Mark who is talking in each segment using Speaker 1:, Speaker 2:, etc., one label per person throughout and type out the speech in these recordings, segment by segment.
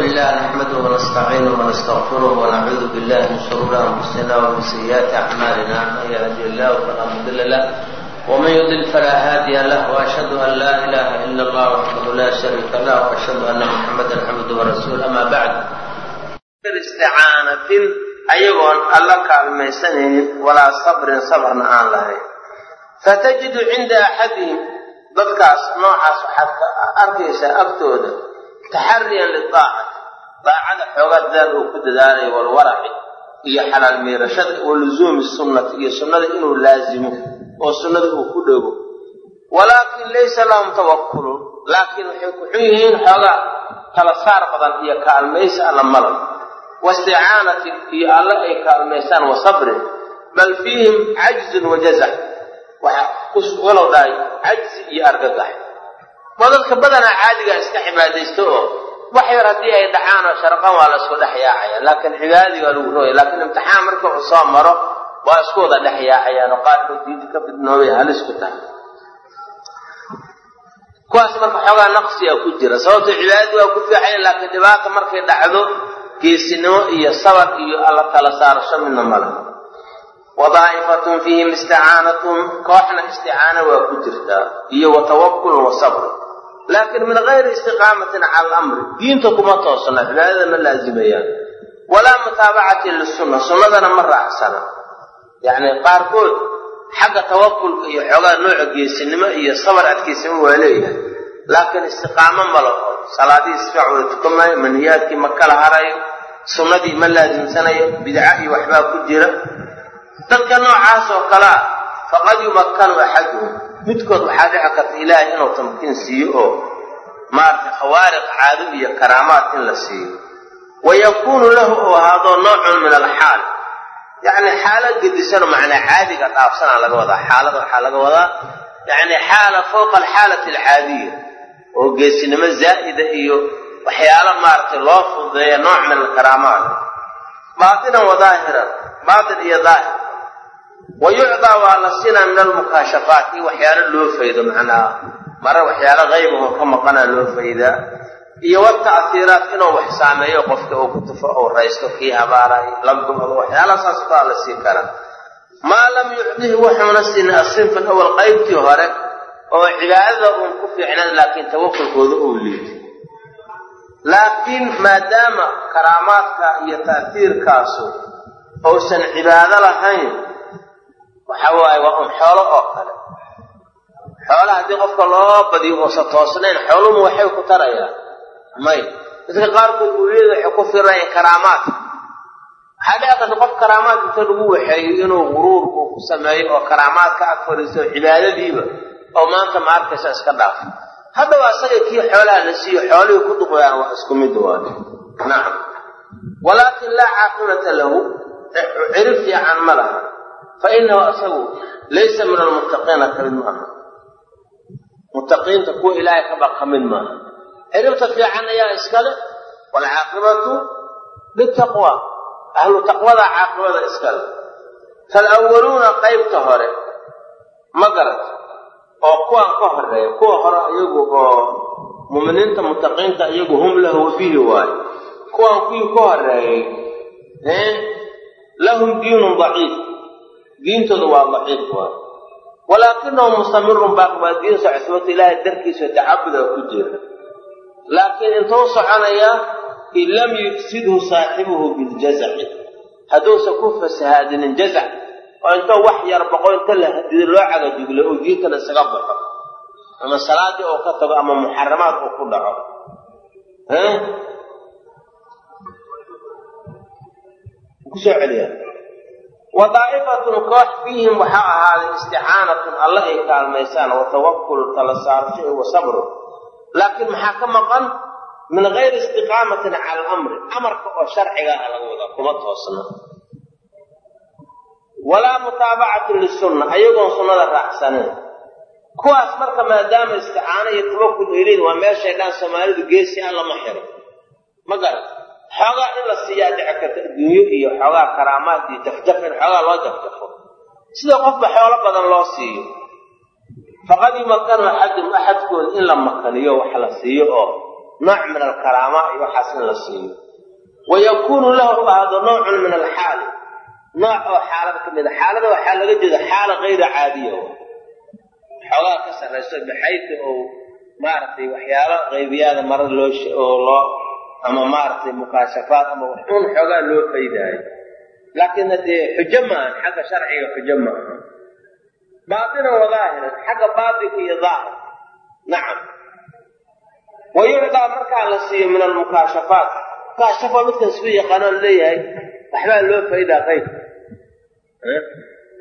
Speaker 1: لله نحمده ونستعينه ونستغفره ونعوذ بالله من شرور أنفسنا ومن سيئات أعمالنا من يهدي الله فلا مضل له ومن يضل فلا هادي له وأشهد أن لا إله إلا الله وحده لا شريك له وأشهد أن محمدا عبده ورسوله أما بعد isticaanatin ayagoon alla kaalmaysanaynin walaa sabrin sabrna aan lahayn fatajidu cinda axadihim dadkaas noocaas waxaad ka arkaysaa agtooda taxariyan lidaaca daacada xoogaa dadaal uu ku dadaalayo walwaraci iyo xalaal miirashada wa luzuumi sunnati iyo sunnada inuu laazimo oo sunnada uu ku dhogo walaakin laysa lahum tawakulun laakiin waxay ku xun yihiin xoogaa tala saar badan iyo kaalmaysi alla malab waisticaanatin iyo alle ay kaalmaysaan wa sabrin bal fiihim cajzun wa jazac waxa walow dhahay cajzi iyo argagax. Waa dadka badanaa caadigaa iska cibaadaysto oo wax yar haddii ay dhacaan oo sharqan waa la isku dhex yaacaya. Laakiin cibaadadii waa lagu rooya laakiin imtixaan marka uu soo maro waa isku wada dhex yaacayaan oo qaarkood diinta ka fidnoobay halis ku tahay kuwaas marka xoogaa naqsiga ku jira. Sababto cibaadadii waa ku fiicayan laakiin dhibaata markay dhacdo geesinimo iyo sabar iyo alla tala saarasho midna male wa daa'ifatun fiihim isticaanatun kooxna isticaano waa ku jirtaa iyo wa tawakulun wa sabrun laakiin min gayri istiqaamatin cala alamri diinta kuma toosna cibaadada ma laazimayaan walaa mutaabacatin lisunna sunnadana ma raacsana. Yacni qaarkood xagga tawakulka iyo xoogaa nooca geesinimo iyo sabar adkaysanimo waa leeyahay. Laakiin istiqaamo ma laho. Salaadihii sifiic wada tukan maayo maniyaadkii ma kala harayo sunnadii ma laasimsanayo bidca iyo waxbaa ku jira. Dadka noocaas oo kalea faqad yumakkanu axaduhum midkood waxaa dhici karta ilaahay inuu tamkiin siiyo oo maaragtay khawaariq caado iyo karaamaad in la siiyo. Wa yakuunu lahu oo ahaado noocun min alxaal. Yacni xaalo gedisano macnaa caadiga dhaafsanaa laga wadaa xaalada waxaa laga wadaa yacni xaala fawqa alxaalati alcaadiya oo geesinimo zaa'ida iyo waxyaalo maaragtay loo fududeeya nooc min alkaraamaat baatinan wa daahiran baatin iyo daahir wa yucdaa waa la sinaa min almukaashafaat iyo waxyaalo loo faydo macnaha mare waxyaalo qaybahoo ka maqanaa loo faydaa iyo wata'hiiraat inuu wax saameeyo qofka uu ku tufo ou raysto kii habaaray la go-do waxyaala saas baa la sii kara maa lam yucdihi wuxuuna siinin asinfa awal qaybtii hore oo cibaadada uun ku fiicnayd laakiin tawakulkooda uu liitay laakiin maadaama karaamaadka iyo ta'hiirkaasu uusan cibaado lahayn waxa waaye waa un xoolo oo kale. Xoolaha haddii qofka loo badiyo uusan toosnayn xooluhu waxay ku tarayaan. May. Dadka qaarkood uuliyada waxay ku firanayaan karaamaadka waxaa dhici qof karaamaad inta lagu waxeeyo inuu guruurku ku sameeyo oo karaamaadka ag fadhiisto cibaadadiiba oo maanta ma arkaysa iska dhaafo haddaba asaga kii xoolaha la siiyo xoolihii ku duqyaan waa isku mid waa nacam walaakin laa caaqibata lahu. Cirib fiican ma laha fa inahu asagu laysa min almuttaqiina ka mid maaha muttaqiinta kuwa ilaahay ka baqa mid maaha ciribta fiican ayaa iskale waalcaaqibatu litaqwa ahlu taqwada caaqibada iskale faalawaluuna qaybta hore ma garat oo kuwaan ka horreeya kuwa hore iyagu oo muminiinta mutaqiinta iyagu hum lahu fihi waayo kuwaan kuwii ka horeeyey lahum diinun daciif diintooda waa daciif waayo walaakinahum mustamirun baaqi waa diin socosbata ilaahay darkiisa tacabuda ku jira. Laakiin intuu soconayaa in lam yufsidhu saaxibuhu biljazaci hadduusan ku fasahaadinin jazac oo intoo wax yar boqo inta la hadido loo cagajuglo oo diintana isaga baxo. Ama salaadii oo ka tago ama muxaramaad uu ku dhaco. Kusoo celiya wa daa'ifatun koox fiihim waxaa ahaaday isticaanatun alle ay kaalmaysaan wa tawakul tala saarasho iyo wa sabrun laakiin maxaa ka maqan? Min gayri istiqaamatin cala alamri amarka oo sharciga ah laga wadaa kuma toosna walaa mutaabacatin lisunna ayagoon sunnada raacsaneen kuwaas marka maadaama isticaano iyo tawakul ay leeyihiin waa meeshay dhaan soomaalidu geesi ah lama xiro. Ma garan xoogaa in la siiyaa dhici karta adduunyo iyo xoogaa karaamaad iyo jafjaf in xoogaa loo jafjafo sida qofba xoolo badan loo siiyo. Faqad yumakanu axadum axadkooda in la makaniyo wax la siiyo oo nooc min alkaraama iyo waxaas in la siiyo. Wayakuunu lahu ahdo noocun min alxaali. Nooc oo xaalad ka a xaalada waxaa laga jeeda xaala kayra caadiya xoogaa ka sarrayso baxayta oo maaragtay waxyaalo qaybiyaada mara loo oo loo ama maaragtay mukaashafaad ama waxuun xoogaa loo faydaayo laakiin haddee xujo maahan xagga sharciga xujo maaha baatinan wa daahiran xagga baatinka iyo daahir. Nacam. Wa yucdaa markaa la siiyo min almukaashafaat mukaashafa midkan siu yaqaanaan leeyahay waxbaa loo faydaa qaybka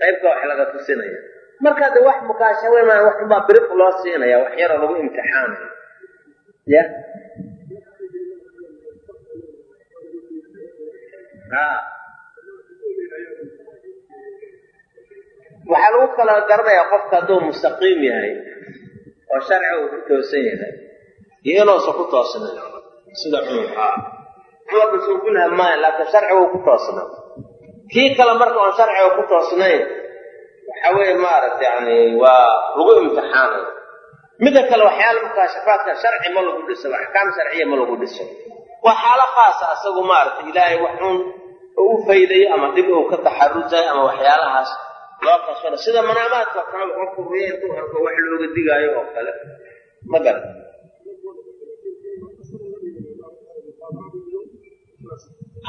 Speaker 1: qaybka wax laga tusinaya. Marka de wax mukaashafa maa wax unbaa biriq loo siinaya wax yaroo lagu imtixaanayo. Ya waxaa lagu kala garanayaa qofka hadduu mustaqiim yahay oo sharciga uu ku toosan yahay iyo inuusan ku toosnayn sida cumurka cumar basuugulaha maayo laakiin sharciga uu ku toosna kii kale marka oon sharciga ku toosnayn waxa weeye maaragta yani waa lagu imtixaanay. Midda kale waxyaala mukaashafaadka sharci ma lagu dhiso axkaam sharciya ma lagu dhiso. Waa xaalo khaasa asagu maaragta ilaahay waxuun u faydayo ama dhib uu ka taxarusayo ama waxyaalahaas loo kasbana sida manaamaadka kale qofku intuu arko wax looga digaayo oo kale. Ma garan.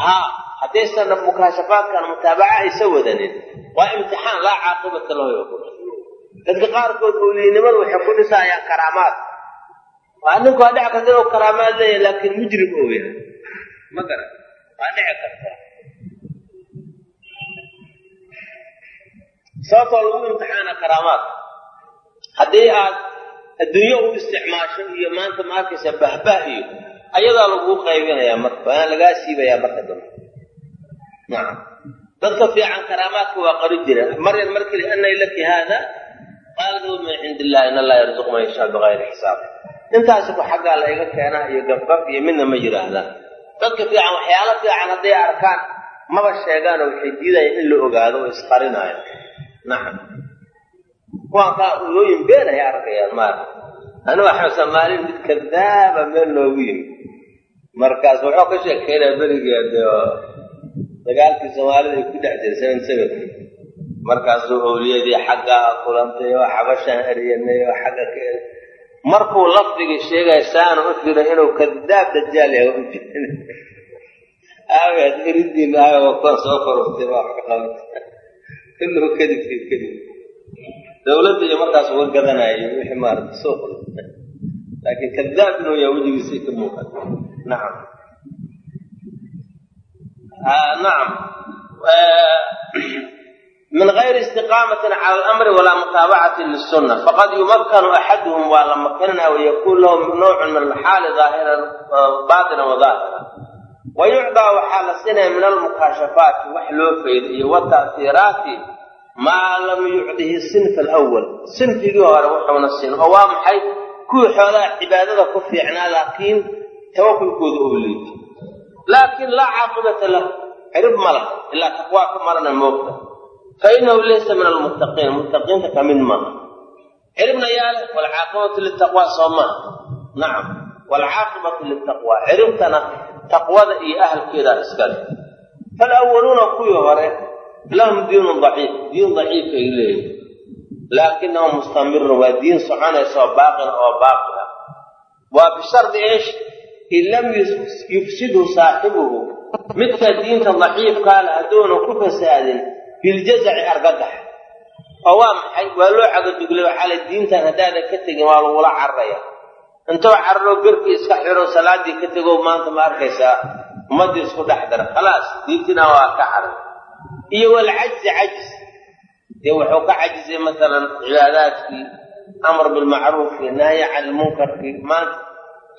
Speaker 1: Ha haddaysan mukaashafaadkan mutaabaca aysa wadanin waa imtixaan laa caaqibata lahu yakun dadka qaarkood awliynimadu waxay ku dhisaayaan karaamaad. Waa ninku waa dhici karta inuu karaamaad leeyahay laakiin mujrim ou ma garan. Waa dhici karta sababtoo lagu imtixaana karaamaad. Haddii aad adduunyo u isticmaasho iyo maanta ma arkaysa bahbah iyo ayadaa laguu qaybinayaa marka waana lagaa siibayaa marka dambe. Nacam dadka fiican karaamaadka waa qari jira. Maryan markii anay laki haada qaalat huwa min cindi illah in allah yarzuqu man yashaa bigayri xisaab. Intaasi ku xaggaa la iga keenaa iyo gabgab iyo midna ma yidhaahdaan dadka fiican waxyaalo fiican hadday arkaan maba sheegaanoo waxay diidayaan in la ogaado oo isqarinaayo nacam kuwaan kaa ulooyin beenaya arkayaan maarka anigu waxaa soomaalin mid kadaaba meel noogu yimi markaas wuxuu ka sheekeynaya berigeed oo dagaalkii soomaalida ku dhex jiray seven markaasuu owliyadii xaggaa kulantay oo xabashaan eryanay oo xagga ka er. Markuu lafdigii sheegaya saanu u firay inuu kadaab dajaal yahay u jirin. Aageed eridiin aaga kuwan soo korortay baa wax ka qabanta kulluhu kadibki kadib dawladda iyo markaas uga gadanayo wixii maarata suuq laakiin kadaab inuu yahay wejigiisa ka muuqata nacam nacam min gayri istiqaamatin cala alamri walaa mutaabacatin lisunna faqad yumakkanu axaduhum waa la makanina wayakun lahu nawcun min alxaali aahiran baatinan wa daahira wa yucdaa waxaa la sinaya min almukaashafaati wax loo faydo iyo wata'hiiraati maa lam yucdihi sinfa alawal sinfigii hore wuxuuna siin oo waa maxay? Kuwii xoolaha cibaadada ku fiicnaa laakiin tawakulkooda oo liito laakiin laa caaqibata lahu cirib ma laha ilaa taqwaa ka marana moogta fa inahu laysa min almuttaqiin muttaqiinta ka mid maaha ciribna yaa leh waalcaaqibatu litaqwaa soo maaha nacam waalcaaqibatu litaqwaa ciribtana taqwada iyo ahalkeedaa iskale. Faalawaluuna kuwii hore lahum diinun daciif diin daciif ay leeyihiin laakinahu mustamirun waa diin soconaysa oo baaqina oo baaqi ah. Waa bishardi eesh in lam yufsidhu saaxibuhu. Midka diinta daciifkaale hadduuna ku fasaadin biljazaci argagax. Oo waa maxay? Waa loo cagaduglay waxaa la diintan haddaadan ka tegin waa lagula cararaya intou cararo garkii iska xiro salaadii ka tego maanta ma arkaysaa. Ummaddii isku dhex dara khalaas diintina waa ka caray iyo walcajzi cajz dee wuxuu ka cajizay masalan cibaadaadkii amar bilmacruufkii nahyi can ilmunkarkii maanta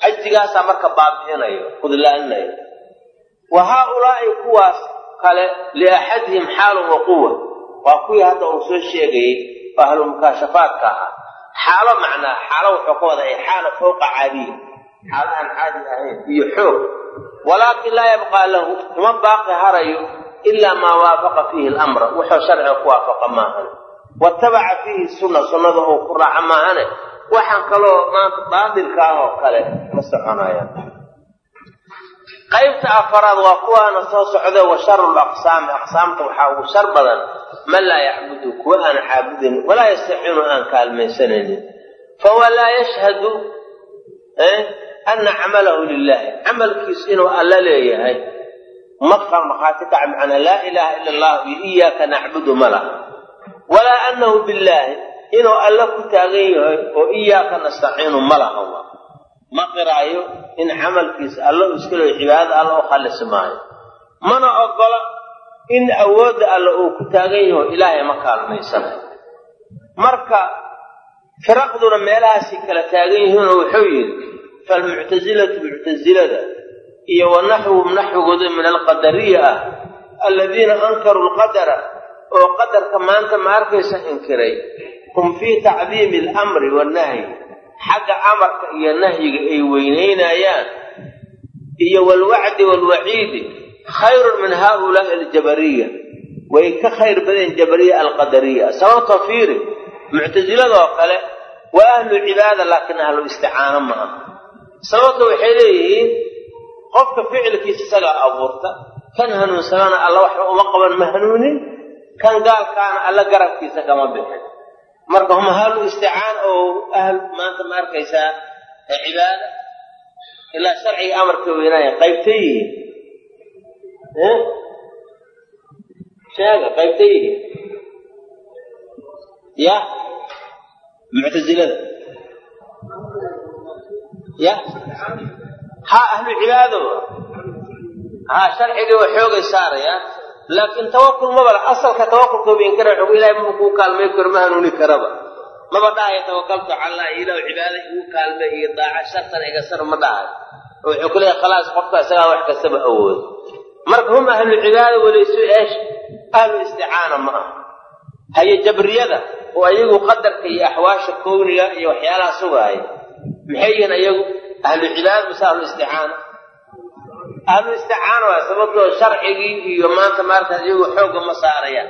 Speaker 1: cajzigaasaa marka baabi'inayo kudlaaninayo wa haaulaa'i kuwaas kale liaxadihim xaalun wa quwa waa kuwii hadda uu soo sheegayey oo ahlumukaashafaadka ahaa xaalo macnaa xaalo wuxuu ka wada xaala fowqa caadiya xaalo aan caadi ahayn iyo xoog. Walaakin laa yabqaa lahu uma baaqi harayo ilaa maa waafaqa fiihi lamra wuxuu sharciga ku waafaqa maahan watabaca fiihi sunna sunnada uu ku raaca maahane. Waxaan kaloo maanta baadilka ah oo kale ma soconayaan. Qaybta afaraad waa kuwaana soo socda wa sharu laqsaami aqsaamta waxaa ugu shar badan man laa yacbudu kuwa aan caabudin walaa yastaciinu aan kaalmaysanaynin. Fahuwa laa yashhadu ana camalahu lilahi camalkiis inuu alla leeyahay. Maqar markhaati kaca macnaa laa ilaaha ila allah iyo iyaaka nacbudu ma laha. Walaa anahu billaahi inuu alla ku taagan yahay oo iyaaka nastaciinu ma laha ma qiraayo in camalkiisa alla uu iska leeyo cibaadada alla u khallisi maayo. Mana ogola in awoodda alla uu ku taagan yaho ilaahay ma kaalmaysanayo marka firaqduna meelahaasay kala taagan yihiinoo wuxuu yidhi falmuctasilatu muctasilada iyo wa naxwuhum naxwigooda min alqadariya ah alladiina ankaruu lqadara oo qadarka maanta ma arkaysa inkiray hum fii tacdiimi alamri wannahyi xagga amarka iyo nahyiga ay weynaynayaan iyo walwacdi waalwaciidi khayrun min haaulaai aljabariya. Way ka khayr badeen jabariya alqadariya. Sababta fiiri muctasiladaoo kale waa ahlu cibaada laakiin ahlu isticaano ma aha. Sababta waxay leeyihiin qofka ficilkiisa isagaa abuurta kan hanuunsamana alla waxba uma qaban ma hanuunin kan gaalkaana alla garabkiisa kama bixin. Marka hum ahlu isticaan oo ahl maanta ma arkaysaa cibaada ilaa sharciga amarka weynaaya qaybtay yihiin sheega yihiin ya muctasilada ya ha ahlu cibaado ha sharcigii waa xoogay saarayaan laakiin tawakul maba asalka tawakulkooba inkara xog ilahay maba kuu kaalmay karo ma hanuuni karaba maba dhahayo tawakaltu callah ilah cibaada igu kaalme iyo daaca shartan iga sar ma dhahayo oo wuxuu ku leeyahay khalaas qofka isagaa wax marka hum ahlu cibaada walaysu eesh ahlu isticaana ma aha. Haye jabriyada oo ayagu qadarka iyo axwaasha kowniga iyo waxyaalaha sugaaya maxay yihiin ayagu? Ahlu cibaada mise ahlu isticaana. Ahlu isticaana waa sababtoo sharcigii iyo maanta maarta iyagu xoogga ma saarayaan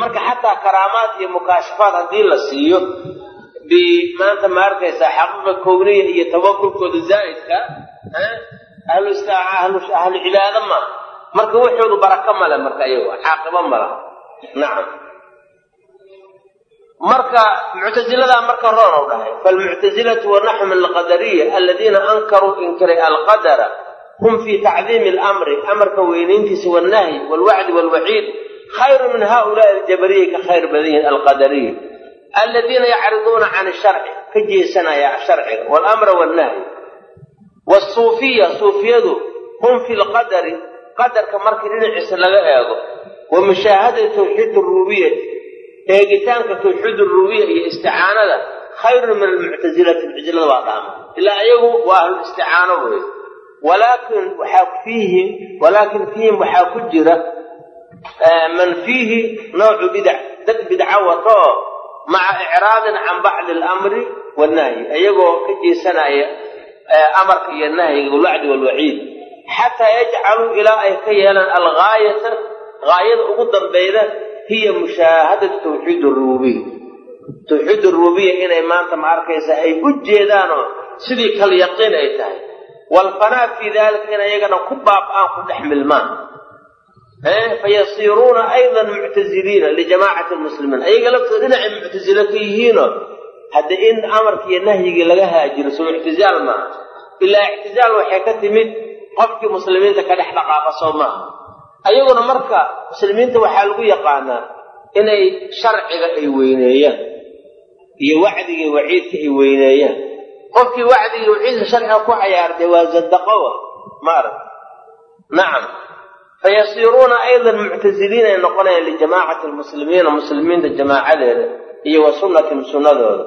Speaker 1: marka xataa karaamaad iyo mukaashafaad haddii la siiyo bi maanta ma arkaysaa xaqiiqa kowniya iyo tawakulkooda zaa'idka ahlu ahlu cibaado maaha marka waxoodu barako male marka iyagu caaqibo mala nacam marka muctasiladaa marka roon u dhahay falmuctasilatu wanaxu min alqadariya aladiina ankaruu inkiray alqadara hum fii tacdiimi alamri amarka weynayntiisa wannahyi waalwacdi waalwaciid khayru min haulaai aljabariya ka khayr badan yihiin alqadariya aladiina yacriduuna can sharci ka jeesanaya sharciga waalamra wannahyi wasuufiya suufiyadu hum fi lqadari qadarka markii dhinaciisa laga eego wa mushaahadati tawxiid rububiyati eegitaanka tawxiid rububiya iyo isticaanada khayrun min almuctasilati muctasilada waa dhaama. Ilaa iyagu waa ahlu isticaano wey walaakin waxaa fiihi walaakin fiihim waxaa ku jira man fiihi nawcu bidac dad bidco wato maca icraadin can bacdi alamri wannahyi iyagoo ka jeesanaya amarka iyo nahyiga walwacdi walwaciid xataa yajcaluu ilaa ay ka yeelaan algaayata gaayada ugu dambayda hiya mushaahadatu tawxiid rububiya. Tawxiid rububiya inay maanta ma arkaysa ay u jeedaanoo sidii kal yaqiin ay tahay. Waalfanaa fii dalika in ayagana ku baab-aan ku dhex milmaan. Fayasiiruuna aydan muctaziliina lijamaacati lmuslimiin ayaga laftooda dhinacay muctasilo ka yihiinoo hadda in amarka iyo nahyigii laga haajiro soo ictizaal maaha. Ilaa ictizaal waxay ka timid qofkii muslimiinta ka dhex dhaqaaqa soo maaha ayaguna marka muslimiinta waxaa lagu yaqaanaa inay sharciga ay weyneeyaan iyo wacdiga waciidka ay weyneeyaan. Qofkii wacdiga waciidka sharciga ku cayaartay waa zadaqowa maarag nacam fayasiiruuna aydan muctasiliin ay noqonayaan lijamaacati lmuslimiina muslimiinta jamaacadeeda iyo wa sunnatihim sunnadooda.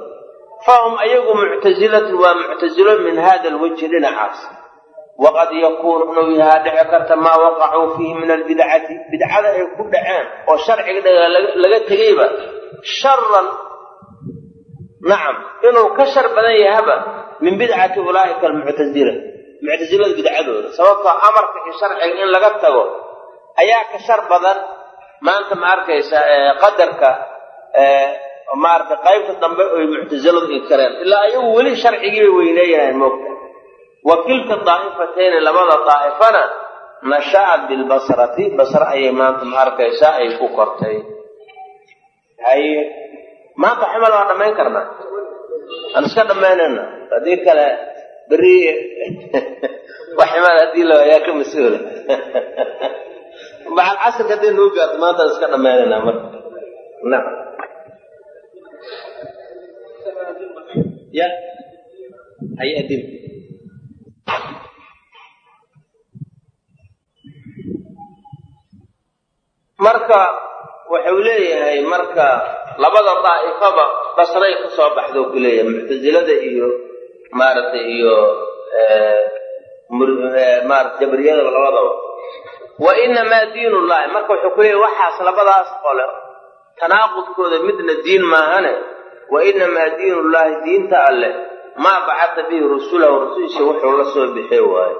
Speaker 1: Fahum ayagu muctasilatun waa muctasilo min hada alwajhi dhinacaas waqad yakuunu inuu yahaa dhici karta maa waqacuu fiihi min albidcati bidcada ay ku dhaceen oo sharciga laga tegayba sharan nacam inuu ka shar badan yahaba min bidcati ulaa'ika almuctasila muctasilada bidcadooda sababtoo amarka iyo sharciga in laga tago ayaa ka shar badan maanta ma arkaysa qadarka maaragtay qaybta dambe oy muctasiladu inkareen ilaa ayagu weli sharcigii bay weyneeyanaan moogta wa kilka daa'ifatayni labada daa'ifana nasha'at bilbasrati basre ayay maanta ma arkaysaa ay ku kortay. Haye maanta xamal waa dhammayn karnaa aan iska dhammaynayna. Haddii kale beri wax ximaad haddii la waayaa ka mas'uula. Bacal casrka hadday nuu gaarto maanta aan iska dhammaynaynaa marka. Nacam ya. Hay adin marka wuxuu leeyahay marka labada daa'ifaba basray ka soo baxdo ku leeyahay muctasilada iyo maaragtay iyo maarata jabriyadaba labadaba. Wa inamaa diin ullahi marka wuxuu ku leeyahy waxaas labadaas qole tanaaqudkooda midna diin maahane wa inamaa diin ullahi diinta alleh maa bacata bihi rusulahu rusushiisa wuxuu la soo bixi waaye.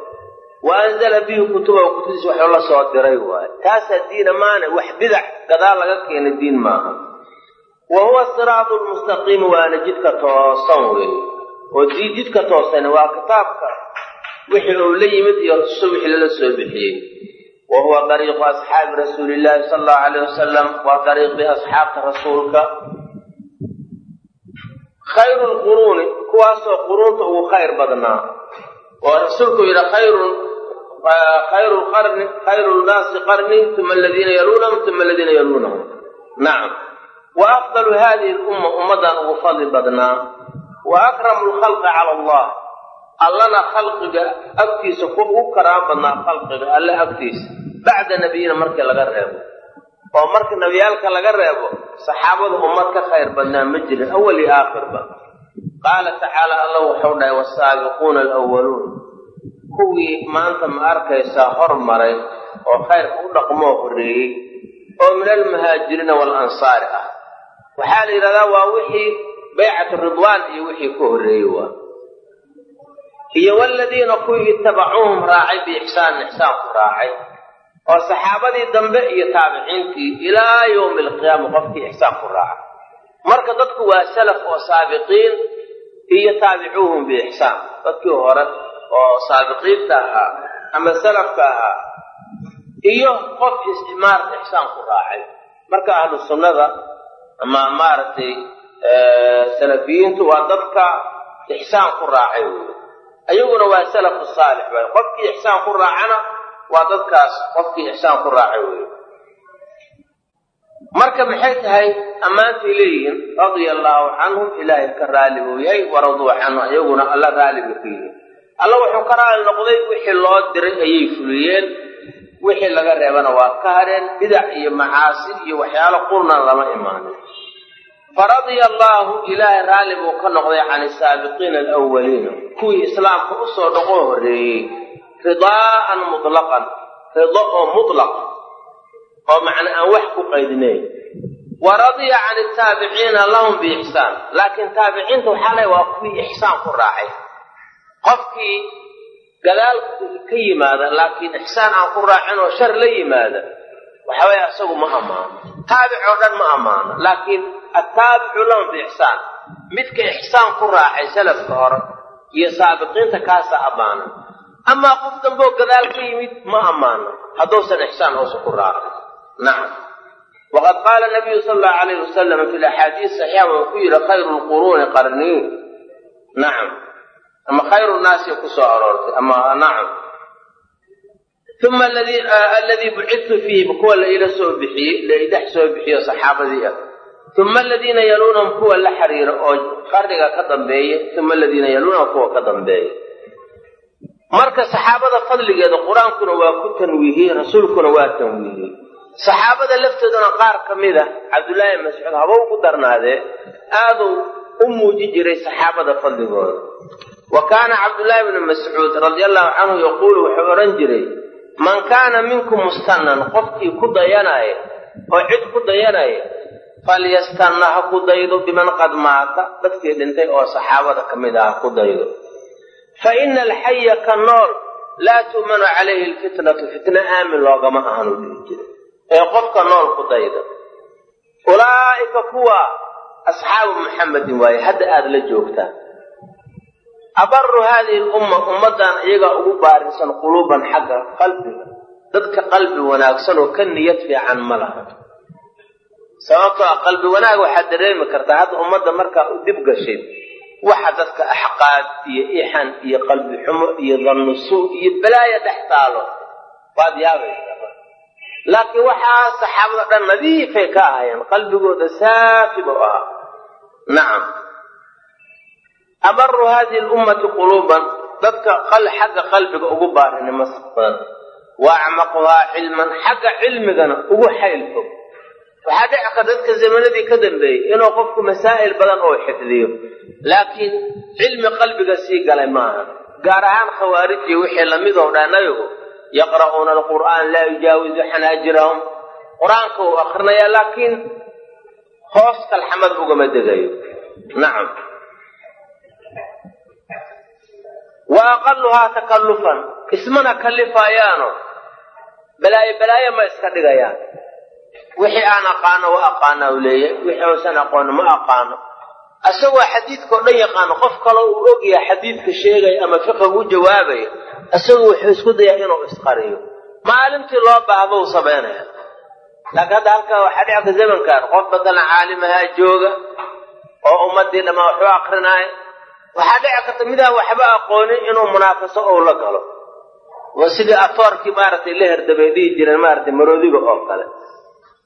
Speaker 1: Wa anzala bihi kutubahu kutubtiisa wuxuu la soo diray waaye. Taasaa diina maane wax bidac gadaal laga keena diin maaha. Wa huwa siraatu lmustaqiim waana jidka toosan weeye oo dii jidka toosani waa kitaabka wixii uu la yimid iyo rususha wixii lala soo bixiyey. Wa huwa dariiqu asxaabi rasuuli llaahi sala allahu alayh wasalam waa dariiqii asxaabta rasuulka khayru lquruuni kuwaasoo quruunta ugu khayr badnaa. Oo rasuulku yidhi khayrun khayru lqarni khayru lnaasi qarni uma aladiina yaluunahum uma aladiina yaluunahum. Nacam wa afdalu hadihi lumma ummadan ugu fadli badnaa. Wa akramu lkhalqi cala allah. Allana khalqiga agtiisa ku ugu karaan badnaa khalqiga alle agtiisa. Bacda nabiyina markii laga reebo oo marka nebiyaalka laga reebo saxaabadu ummad ka khayr badnaa ma jirin awal iyo aakhirba qaala tacaala alla wuxuu dhahay wasaabiquuna alwaluun kuwii maanta ma arkaysaa hormaray oo khayrka u dhaqmoo horreeyey oo min almuhaajiriina waalansaari ah. Waxaa la yidhahdaa waa wixii baycatu ridwaan iyo wixii ka horreeyey waa. Iyo waladiina kuwii itabacuuhum raacay biixsaanin ixsaan ku raacay oo saxaabadii dambe iyo taabiciintii ilaa yowmi alqiyaama qofkii ixsaan ku raaca. Marka dadku waa salaf oo saabiqiin iyo taabicuuhum biixsaan dadkii hore oo saabiqiinta ahaa ama salafka ahaa iyo qof maarata ixsaan ku raacay. Marka ahlu sunnada ama maaragtay salafiyiintu waa dadka ixsaan ku raacay wey ayaguna waa salafu saalix bay qofkii ixsaan ku raacana waa dadkaas qofkii ixsaan ku raacay wey marka maxay tahay ammaantay leeyihiin? Radia allaahu canhum ilaahay ka raali buu yahay waraduu canhu ayaguna alla raali buu ka yihiin alla wuxuu ka raali noqday wixii loo diray ayay fuliyeen wixii laga reebana waa ka hadheen bidac iyo macaasi iyo waxyaalo qurnan lama imaanin. Faradia allaahu ilaahay raalli buu ka noqday can isaabiqiina alawaliina kuwii islaamka u soo dhaqoo horreeyey ridaa'an mutlaqan. Rido oo mutlaq. Oo macna aan wax ku qaydinayn. Wa radiya can ataabiciina lahum biixsaan laakiin taabiciinta waxaa lay waa kuwii ixsaan ku raacay. Qofkii gadaal ka yimaada laakiin ixsaan aan ku raacin oo shar la yimaada waxa weeye isagu ma ammaano taabic oo dhan ma ammaano laakiin attaabicu lahum biixsaan midka ixsaan ku raacay salafka hore iyo saabiqiinta kaasa ammaana amaa qof damboo gadaal ka yimid ma ammaano. Hadduusan ixsaan uusa ku raacin. Nacam waqad qaala nabiyu sala allahu alayhi wasalam fi laxaadiis saxiixa wuxuu ku yidhi khayru lquruuni qarniin. Nacam ama khayru naasi ku soo aroortay. Ama nacam uma aladii bucidtu fiihi kuwa la ila soo bixiyey la idhex soo bixiyo saxaabadii ah. Uma aladiina yaluunahum kuwa la xiriira oo qarniga ka dambeeya uma aladiina yaluunahum kuwa ka dambeeya marka saxaabada fadligeeda qur'aankuna waa ku tanwiihiyey rasuulkuna waa tanwiihiyey saxaabada lafteeduna qaar ka mid a cabdullaahi mascuud haba ugu darnaadee aaduu u muuji jiray saxaabada fadligooda. Wa kaana cabdullaahi bnu mascuud radia allahu canhu yaquulu wuxuu odhan jiray man kaana minkum mustannan qofkii ku dayanaya oo cid ku dayanaya falyastanna ha ku daydo biman qad maata. Dadkii dhintay oo saxaabada ka mid ah ha ku daydo fa ina alxaya ka nool laa tu'manu calayhi alfitnatu fitna aamin loogama ahanu dhihi jira ee qofka nool ku dayda ulaa'ika kuwa asxaabu muxamedin waaye hadda aada la joogtaan abaru haadihi lumma ummaddan iyagaa ugu baarinsan quluuban xagga qalbiga dadka qalbi wanaagsan oo ka niyad fiican ma laha sababtoo qalbi wanaag waxaad dareemi kartaa hadda ummadda markaa u dib gashay waxa dadka axqaad iyo ixan iyo qalbi xumo iyo dannusuu iyo balaaya dhex taalo. Waad yaabaysaa laakiin waxaa saxaabada dhan nadiifay ka ahaayeen qalbigooda saafi buu ahaa. Nacam abaru hadihi lummati quluuban dadka xagga qalbiga ugu baarinimo badan. Wa acmaquhaa cilman xagga cilmigana ugu xayl fog waxaa dhici karta dadka zamanadii ka dambeeyey inuu qofku masaa'il badan oo xifdiyo. Laakiin cilmi qalbiga sii galay maaha. Gaar ahaan khawaarijii wixii la mid oo dhanayagu yaqra'uuna alqur'aan laa yujaawizu xanaajirahum qur'aanka uu akrinayaa laakiin hoos kalxamad ugama degayo. Nacam wa aqaluhaa takallufan. Ismana kallifaayaano. Balaayo balaayo ma iska dhigayaan wixii aan aqaano wa aqaana u leeyahay wixii uusan aqoono ma aqaano. Isagoo xadiidkao dhan yaqaano qof kaloo uu ogyahay xadiidka sheegaya ama fiqigu u jawaabaya isagu wuxuu isku dayaa inuu isqariyo. Maalintii loo baahdo u samaynaya laakiin hadda halkaa waxaa dhici karta zamankan qof badalan caalimahaa jooga oo ummadii dhammaa waxu akrinaayo waxaa dhici karta midaan waxba aqoonin inuu munaafaso ou la galo. Waa sidii atoorkii maaragtay la herdabay dhihi jireen maaragtay maroodiga oo kale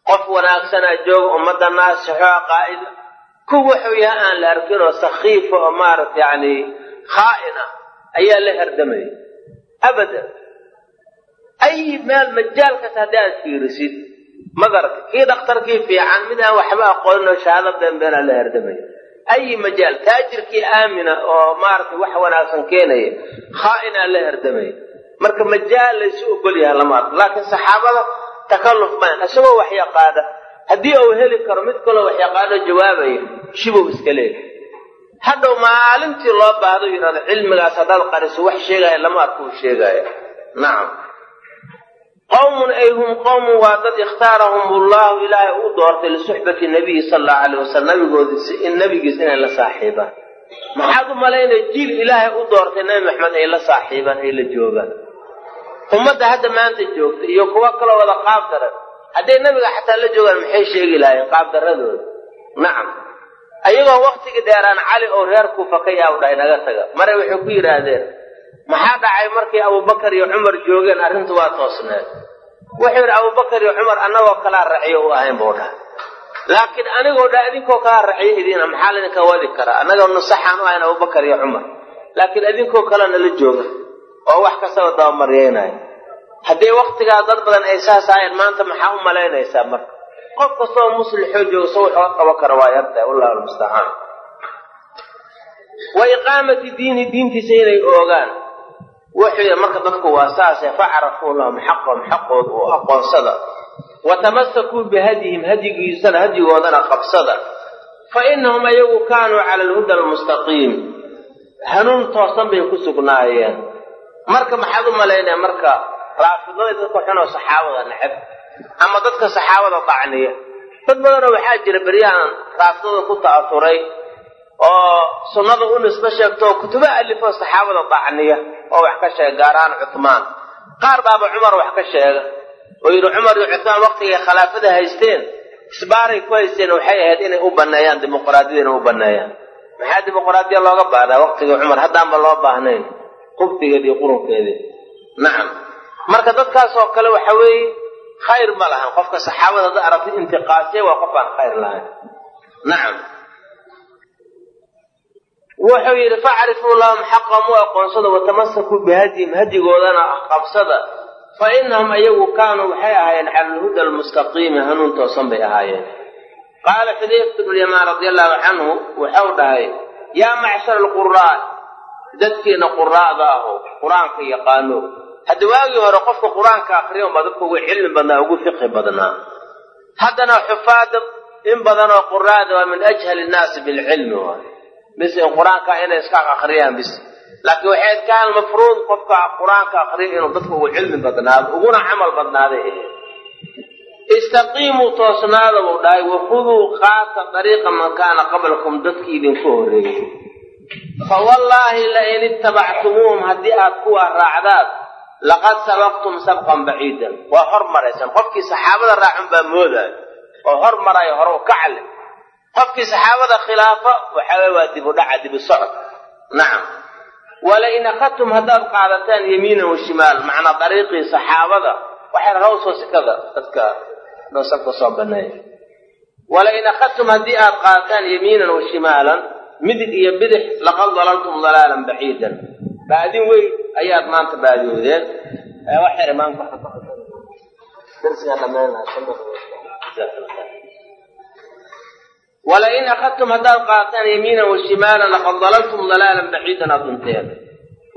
Speaker 1: qof wanaagsanaa jooga ummadda naasixoa qaa'ida. Ku wuxuu yahay aan la arkin oo sakhiifa oo maaragta yani khaa'ina ayaa la herdamaya abadan ay meel majaalkas haddii aad fiirisid magarata kii dhakhtarkii fiican mid aan waxba aqoonin oo shahaado beenbeenaa la herdamaya ayi majaal taajirkii aamina oo maaragtay wax wanaagsan keenaya khaa'inaa la herdamaya marka majaal laysu ogol yahay lama arko laakiin saxaabada takalluf maan isagoo wax haddii uu heli karo mid kaloo wax yaqaano jawaabaya shibuu iska leeyahay. Hadhow maalintii loo baahdo yidhahdo cilmigaas haddaad qariso wax sheegaya lama arko uu sheegaya. Nacam qawmun ay hum qawmun waa dad ikhtaarahum ullahu ilaahay uu doortay lisuxbati nabiyi sala allahu alayh wasalam nabigoodis in nabigiis inay la saaxiibaan. Maxaad u malaynaya jiil ilaahay u doortay nabi maxamed ay la saaxiibaan ay la joogaan ummadda hadda maanta joogta iyo kuwo kaloo wada qaab daran. Hadday nabiga xataa la joogaan maxay sheegi lahaayeen qaab daradooda nacam. Ayagoo waktigii dheeraan cali oo reer kuufa ka yaa u dhahay naga taga. Mare waxay ku yidhaahdeen maxaa dhacay markii abubakar iyo cumar joogeen? Arrintu waa toosneed. Wuxuu yidhi abubakar iyo cumar annagoo kalaa raciyo u ahayn buu dhahay. Laakiin anigoo dha idinkoo kalaa raciyo idiina maxaa laydinka wadi karaa? Annagoo nusaxaan u ahayn abubakar iyo cumar. Laakiin idinkoo kalena la jooga oo wax kastaba dabamaryeynaya haddii waktigaa dad badan ay saas ahayn maanta maxaa u malaynaysaa marka? Qof kastoo muslixoo joogso wuxuu qabo kara waa yartahay wallahu almustacaan wa iqaamati diini diintiisa inay oogaan. Wuxuu yidhi marka dadku waa saase facrafuu lahum xaqahum xaqooda oo aqoonsada. Wa tamasakuu bihadyihim hadyigiisana hadyigoodana qabsada. Fa inahum ayagu kaanuu cala alhuda almustaqiim. Hanuun toosan bay ku sugnaayeen marka maxaad u malaynaya marka raafidada dadka xunoo saxaabada neceb ama dadka saxaabada dacniya dad badanoo waxaa jira beryahan raafidada ku ta'asuray oo sunnada u nisbo sheegto oo kutubo alifo saxaabada dacniya oo wax ka sheega gaar ahaan cuthmaan. Qaar baaba cumar wax ka sheega oo yidhi cumar iyo cuthmaan waktigay khilaafada haysteen? Isbaaray ku haysteen waxay ahayd inay u baneeyaan dimuqraadiyada inay u baneeyaan maxaa dimuqraadiya looga baahdaa waktigii cumar? Haddaanba loo baahnayn qubtigeed iyo qurunkeedii nacam marka dadkaas oo kale waxa weeye khayr ma lahan. Qofka saxaabada hadda aragti intiqaasiya waa qof aan khayr lahayn. Nacam wuxuu yidhi facrifuu lahum xaqahum u aqoonsada watamasakuu bihadyihim. Hadyigoodana qabsada fa inahum ayagu kaanuu waxay ahaayeen cala alhuda almustaqiimi hanuun toosan bay ahaayeen. Qaala xudayfatu bnulyamaan radia allahu canhu wuxuu dhahay yaa macshara alquraa dadkiina quraa'da aho qur'aanka yaqaano. Hadda waagii hore qofka qur'aanka akriya unbaa dadka ugu cilmi badnaa ugu fiqi badnaa. Haddana xufaada in badanoo quraa'da waa min ajhali innaasi bilcilmi waay bis qur'aanka inay iska akriyaan bis. Laakiin waxay kaan mafruud qofka qur'aanka akriya inuu dadka ugu cilmi badnaado uguna camal badnaaday ahayd istaqiimuu toosnaada buu dhahay wakhuduu qaata dariiqa man kaana qablakum dadkii idinku horreeyey fa wallaahi lain ittabactumuuhum haddii aad kuwa raacdaad laqad sabaqtum sabqan baciidan waa hor maraysaan qofkii saxaabada raacun baa moodaayo oo hor maraya hore u kacle qofkii saxaabada khilaafa waxaweye waa dibu dhaca dibu socod nacam walain akhadtum haddaad qaadataan yamiinan wa shimaal macnaa dariiqii saxaabada waxay hawsoo sikada dadka dhoosabka soo baneeya walain akhadtum haddii aad qaadataan yamiinan wa shimaalan midig iyo bidix laqad dalaltum dalaalan baciidan. Baadin weyn ayaad maanta baadiyoodeen walain akhadtum haddaad qaadataan yamiinan wa shimaalan laqad dalaltum dalaalan baciidan aad dunteen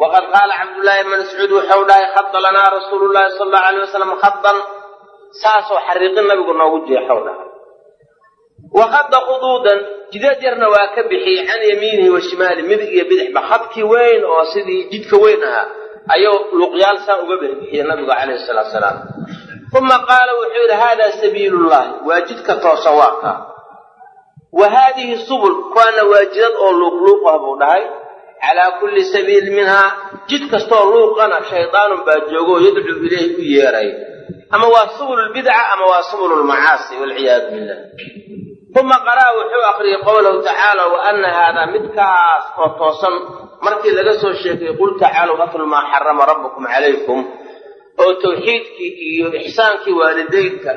Speaker 1: waqad qaala cabdullaahi bn mascuud wuxuu dhahay khada lanaa rasuulu llahi sala allahu alayh wasalam khadan saasoo xariiqin nabigu noogu jeexow dhahay wakhada khuduudan jidad yarna waa ka bixiyey can yamiinihi wa shimaali midig iyo bidixba khadkii weyn oo sidii jidka weyn ahaa ayuu luqyaal saa uga bixbixiyey nabigu calayhi salaatu salaam uma qaala wuxuu yidhi haadaa sabiilullahi waa jidka toosa waa kaa wa haadihi subul kuwaana waa jidad oo luuqluuq ah buu dhahay calaa kulli sabiil minhaa jid kastooo luuqana shaydaanun baa joogo oo yadcuu ilayhi u yeeray ama waa subululbidca ama waa subululmacaasi walciyaadu billah uma qara'a wuxuu akriyey qowlahu tacaala wa ana haadaa midkaas oo toosan. Markii laga soo sheegay qul tacaalow atlu maa xarama rabbukum calaykum oo tawxiidkii iyo ixsaankii waalidaynka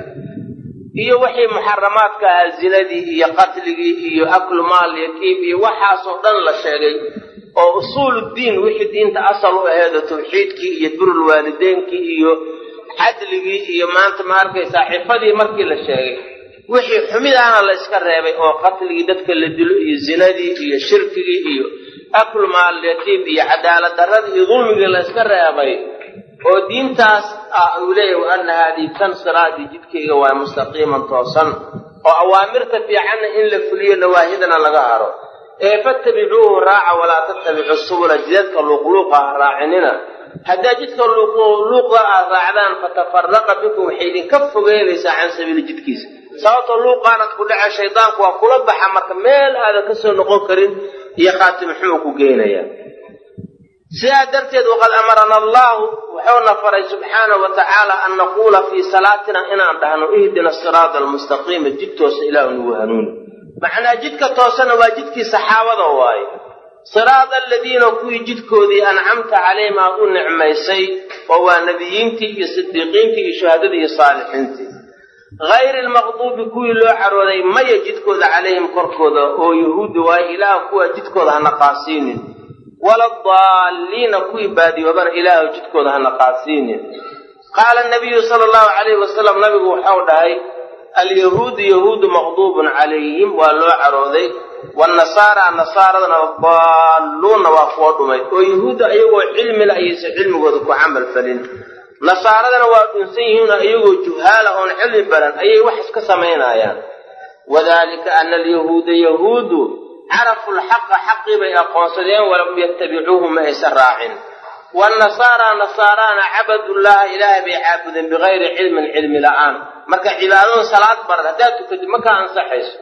Speaker 1: iyo wixii muxaramaadka ahaa zinadii iyo qatligii iyo aklu maal yatiim iyo waxaasoo dhan la sheegay oo usuuluddiin wixii diinta asal u aheedo tawxiidkii iyo birul waalideynkii iyo cadligii iyo maanta ma arkaysaa markii la sheegay wixii xumidaana la yska reebay oo qatligii dadka la dilo iyo zinadii iyo shirkigii iyo aklu maal yatiim iyo cadaalad darradii iyo dulmigii la yska reebay oo diintaas ah uu leeyahy wa anna haadii tan siraadii jidkayga waa mustaqiiman toosan oo awaamirta fiicanna in la fuliyo nawaahidana laga haro. Ee fattabicuuhu raaca walaa tattabicu subula jidadka luuqluuqa ha raacinina. Haddaa jidka luuqluuqda aad raacdaan fatafaraqa bikum waxay idinka fogeynaysaa can sabiili jidkiisa sababtoo luuqaanad ku dhaca shaydaanku waa kula baxa marka meel aadan ka soo noqon karin iyo khaatim xuu ku geynayaa sidaa darteed waqad amarana allahu wuxuuna faray subxaanahu wa tacaala an naquula fii salaatina inaan dhahno ihdina siraada almustaqiima jid toosa ilaahu nagu hanuuni macnaa jidka toosana waa jidkii saxaabada waaye siraada aladiina kuwii jidkoodii ancamta calayhim aad u nicmaysay oo waa nebiyiintii iyo sidiiqiintii iyo shuhadadii iyo saalixiintii hayri lmaqduubi kuwii loo carooday maya jidkooda calayhim korkooda oo yahuudi waaye ilaah kuwa jidkooda hana qaasiinin wala daalliina kuwii baadiyoobana ilaahu jidkooda hana qaasiinin qaala nabiyu sala allahu calayhi wasalam nabigu waxau dhahay alyahuudu yahuudu maqduubun calayhim waa loo carooday wanasaara nasaaradana daalluunna waa kuwa dhumay oo yahuudda iyagoo cilmila ayaysan cilmigooda ku camal falin nasaaradana waa dhunsan yihiinoo iyagoo juhaala oon cilmi baran ayay wax iska samaynayaan wadalika ana alyahuuda yahuudu carafu lxaqa xaqii bay aqoonsadeen walam yattabicuuhu ma aysan raacin. Wanasaara nasaaraana cabadullaaha ilaahay bay caabudeen bikayri cilmin cilmi la'aan. Marka cibaadada salaad baran haddaad tukatid ma kaa ansaxayso.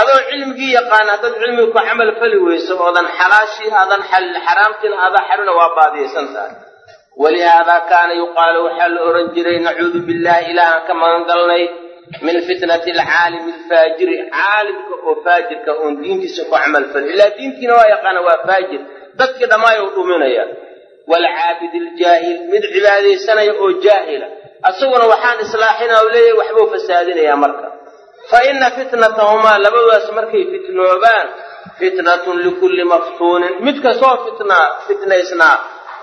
Speaker 1: Adoo cilmigii yaqaana haddaad cilmiga ku camal fali weyso oodan xalaashii aadan xalil xaraamtiina aadan xarina waa baadiyaysan tahay walihaadaa kaana yuqaalu waxaa la ohan jiray nacuudu billahi ilaahaan ka magan galnay min fitnati alcaalimi alfaajiri caalimka oo faajirka oon diintiisa ku camal falin ilaa diintiina waa yaqaana waa faajir dadkii dhammaayou dhuminaya waalcaabid aljaahil mid cibaadaysanaya oo jaahila asaguna waxaan islaaxina u leeyahay waxbuu fasaadinayaa marka fa inna fitnatahumaa labadaas markay fitnoobaan fitnatun likulli maftuunin mid kastoo fitnaa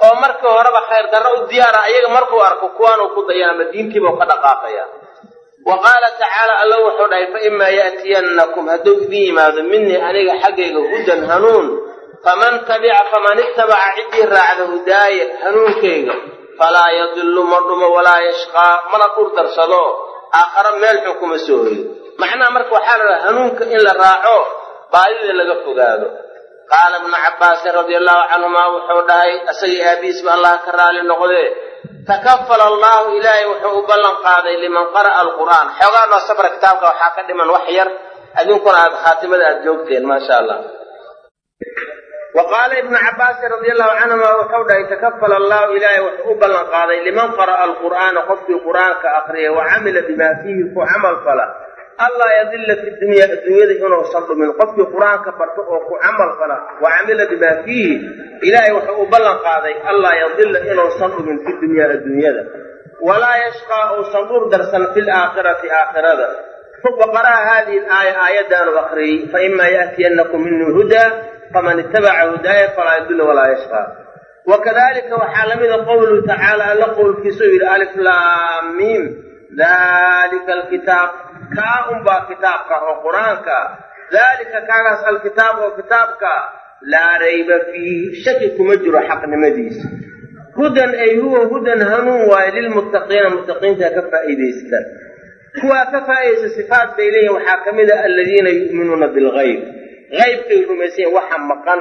Speaker 1: oo markii horeba khayr darro u diyaara ayaga markuu arko kuwaanuu ku dayaan ama diintiibau ka dhaqaaqaya. Wa qaala tacaala alla wuxuu dhahay fa imaa ya'tiyannakum hadduu idin yimaado minii aniga xaggayga hudan hanuun faman tabica faman ittabaca ciddii raacda hudaaya hanuunkayga falaa yadillu ma dhumo walaa yashqaa mana dhur darsado aakhare meel xun kuma soo hoyo. Macnaha marka waxaa la dhaha hanuunka in la raaco baadida laga fogaado qaala ibnu cabbaasin radia allahu canhuma wuxuu dhahay isagii aabihiisba allah ka raali noqdee takafala allahu ilaahay wuxuu u ballan qaaday liman qara'a alqur'aan xoogaa noo sabra kitaabka waxaa ka dhiman wax yar adinkuna aad khaatimada aad joogteen maasha allah wa qaala ibnu cabbaasin radia allahu canhuma wuxuu dhahay takafala allahu ilaahay wuxuu u ballan qaaday liman qara'a alqur'aana qofkii qur'aanka aqriyay wa camila bimaa fiihi ku camal fala allaa yadilla fi dunya adduunyada inuusan dhumin qofkii qur'aanka barto oo ku camal fala wa camila bimaa fiihi. Ilaahay wuxuu u ballan qaaday allaa yadilla inuusan dhumin fi dunyaa adduunyada walaa yashqaa uusan dhur darsan fi laakhirati aakhirada. Waqara'a haadihi alaaya aayaddaanu akriyey faima yaatiyannakum minii hudaa faman itabaca hudaaya falaa yadilla walaa yashqaa wakadalika waxaa lamida qowluhu tacaala alla qowlkiisa u yidhi alif laam miim dalika alkitaab kaa unbaa kitaabka oo qur'aanka. Daalika kaagaas alkitaab oo kitaabka. Laa rayba fiihi. Shaki kuma jiro xaqnimadiisa. Hudan ay huwa hudan hanuun waayo lilmuttaqiina. Muttaqiinta ka faa'iidaysta kuwaa ka faa'iidaysta sifaat bay leeyihiin waxaa ka mid a aladiina yu'minuuna bilgayb haybkay rumaysayen waxa maqan.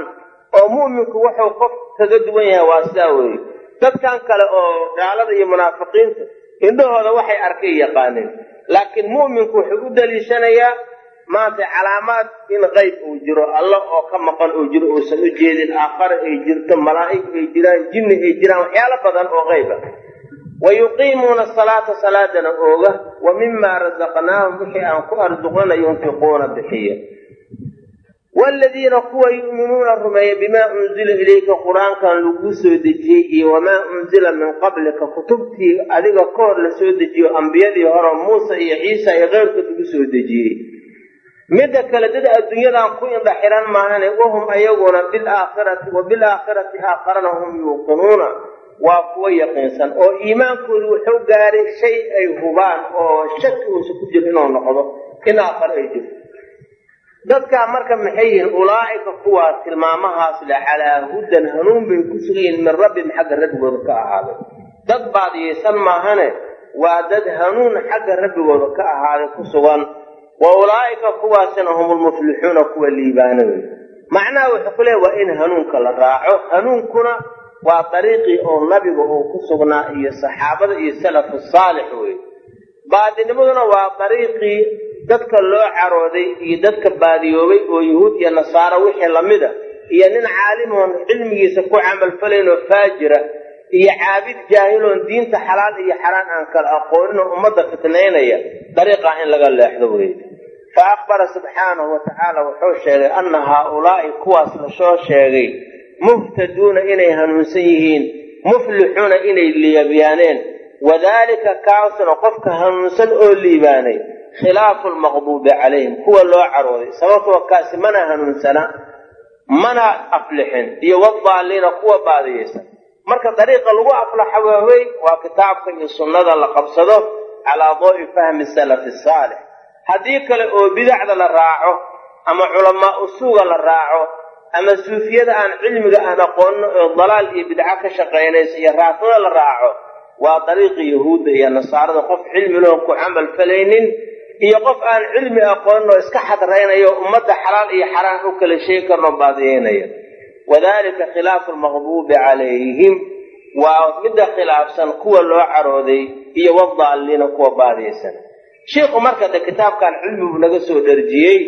Speaker 1: Oo mu'minku wuxuu qof kaga duwan yahay waa sidaa weeye. Dadkan kale oo gaalada iyo munaafiqiinta indhahooda waxay arkay yaqaaneen. Laakiin mu'minku wuxuu u daliishanayaa maanta calaamaad in qayb uu jiro alla oo ka maqan uu jiro uusan u jeedin aakhare ay jirto malaa'ig ay jiraan jinni ay jiraan waxyaalo badan oo qayb ah. Wa yuqiimuuna asalaata salaadana ooga wa mimaa rasaqnaahum wixii aan ku arsuqana yunfiquuna bixiya waaladiina kuwa yu'minuuna rumeeya bimaa unzila ilayka qur'aankan lagu soo dejiyey iyo wamaa unzila min qablika kutubtii adiga ka hor la soo dejiyo ambiyadii hore muuse iyo ciisa iyo keyrkood lagu soo dejiyey midda kale dad adduunyadan ku indha xiran maahane wahum ayaguna bilaakhirati wa bilaakhirati aakharana hum yuuqinuuna waa kuwa yaqiinsan oo iimaankoodu wuxuu gaaray shay ay hubaan oo shaki uusa ku jiro inuu noqdo in aakhare ay jirto dadkaa marka maxay yihiin ulaa'ika kuwaas tilmaamahaas le calaa hudan hanuun bay ku sugan yihiin min rabbihim xagga rabbigooda ka ahaaday. Dad baadiyaysan maahane waa dad hanuun xagga rabbigooda ka ahaaday ku sugan. Wa ulaa'ika kuwaasina hum lmuflixuuna kuwa liibaana wey. Macnaha wuxuu ku leeya waa in hanuunka la raaco. Hanuunkuna waa dariiqii oo nabiga uu ku sugnaa iyo saxaabada iyo salafu saalix wey. Baadinimaduna waa dariiqii dadka loo carooday iyo dadka baadiyoobay oo yuhuud iyo nasaaro wixii lamida iyo nin caalimoon cilmigiisa ku camalfalayn oo faajira iyo caabid jaahiloon diinta xalaal iyo xaraan aan kala aqoonin oo ummadda fitnaynaya dariiqaa in laga leexdo wey fa akbara subxaanahu wa tacaala wuxuu sheegay anna haaulaa'i kuwaas la soo sheegay muhtaduuna inay hanuunsan yihiin muflixuuna inay liibyaaneen wadaalika kaasna qofka hanuunsan oo liibaanay khilaafu lmaqduubi calayhim kuwa loo carooday. Sababtoo kaasi mana hanuunsana mana aflixin. Iyo wadaalliina kuwa baadiyaysan. Marka dariiqa lagu aflaxa waawey waa kitaabka iyo sunnada la qabsado calaa doo'i fahmi salafi saalix. Haddii kale oo bidacda la raaco ama culamaa usuuga la raaco ama suufiyada aan cilmiga aan aqoonno oo dalaal iyo bidco ka shaqaynaysa iyo raafida la raaco waa dariiqii yahuudda iyo nasaarada. Qof cilmi loon ku camal falaynin iyo qof aan cilmi aqoonin oo iska xadraynaya ummadda xalaal iyo xaraan u kala sheegi karnoo baadiyeynaya wadalika khilaafu lmaqduubi calayhim waa midda khilaafsan kuwa loo carooday iyo wadaalliina kuwa baadiyaysan. Shiikhu marka de kitaabkan cilmibuu naga soo dharjiyey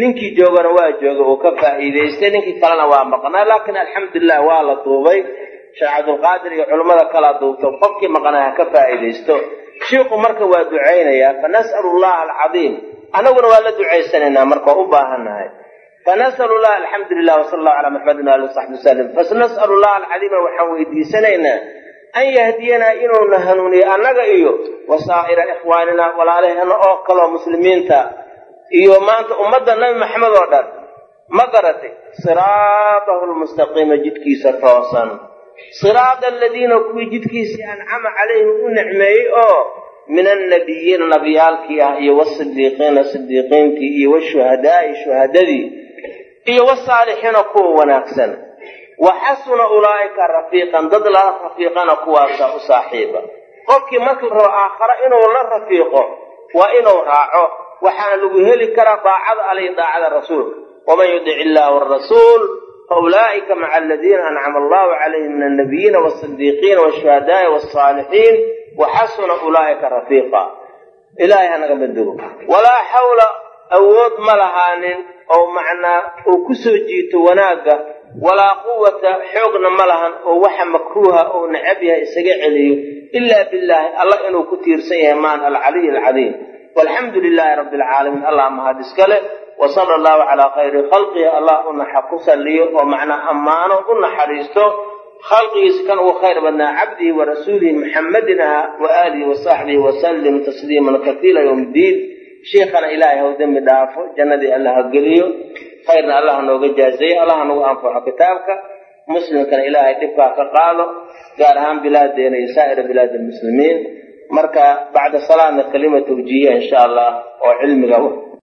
Speaker 1: ninkii joogana waa jooga uu ka faa'iidaystay ninkii kalena waa maqnaa laakiin alxamdulilah waa la duubay. Sheekh cabdulqaadir iyo culummada kalaa duubto qofkii maqnaa ha ka faa'iidaysto shiikhu marka waa ducaynayaa fanas'alu llaha alcadiim annaguna waa la ducaysanaynaa marka waa u baahannahay. Fanas'alu llaha alxamdu lilah wasala allahu calaa maxmedin ali wasaxbi wasalim fanas'alu llaha alcadiima waxaan weydiisanaynaa an yahdiyanaa inuuna hanuuniyo annaga iyo wasaa'ira ikhwaanina walaalahena oo kaloo muslimiinta iyo maanta ummadda nabi maxamed oo dhan. Ma garatay siraadahu lmustaqiima jidkiisa toosan siraada aladiina kuwii jidkiisii ancama calayhim u nicmeeyey oo min annabiyiina nabiyaalkii ah iyo wasidiiqiina sidiiqiintii iyo washuhadaai shuhadadii iyo wasaalixiina kuwa wanaagsan. Wa xasuna ulaa'ika rafiiqan dad lala rafiiqana kuwaasa u saaxiiba. Qofkii markii rabo aakhare inuu la rafiiqo waa inuu raaco. Waxaana lagu heli karaa daacada alay daacada rasuulka. Waman yudic illaaha warasuul faulaa'ika maca aladiina ancama allahu calayhim min annabiyiina waasidiiqiina washuhadaai wasaalixiin waxasuna ulaa'ika rafiiqa ilaahay hanaga badego walaa xawla awood ma lahaanin oo macnaa uu ku soo jiito wanaagga walaa quwata xoogna ma lahan oo waxa makruuha ou necab yahay isaga celiyo ilaa billaahi allah inuu ku tiirsan yahay maan alcaliy alcadiim walxamdu lilaahi rabbi alcaalamiin allah mahad iskale wa sala allahu calaa khayri khalqihi allah unaxa ku salliyo oo macnaa ammaano u naxariisto khalqigiisa kan ugu khayr badnaa cabdihi wa rasuulihi muxammadin ahaa wa aalihi wa saxbihi wasallim tasliiman katiila yowm ddiin shiikhana ilaahay haw dembi dhaafo jannadii allah ha geliyo khayrna allah nooga jaazeeyo allah nagu anfaco kitaabka muslimkana ilaahay dhibkaa ka qaado gaar ahaan bilaadeena iyo saa'ira bilaadi almuslimiin marka bacda salaadna kelima tawjiihiya insha allah oo cilmiga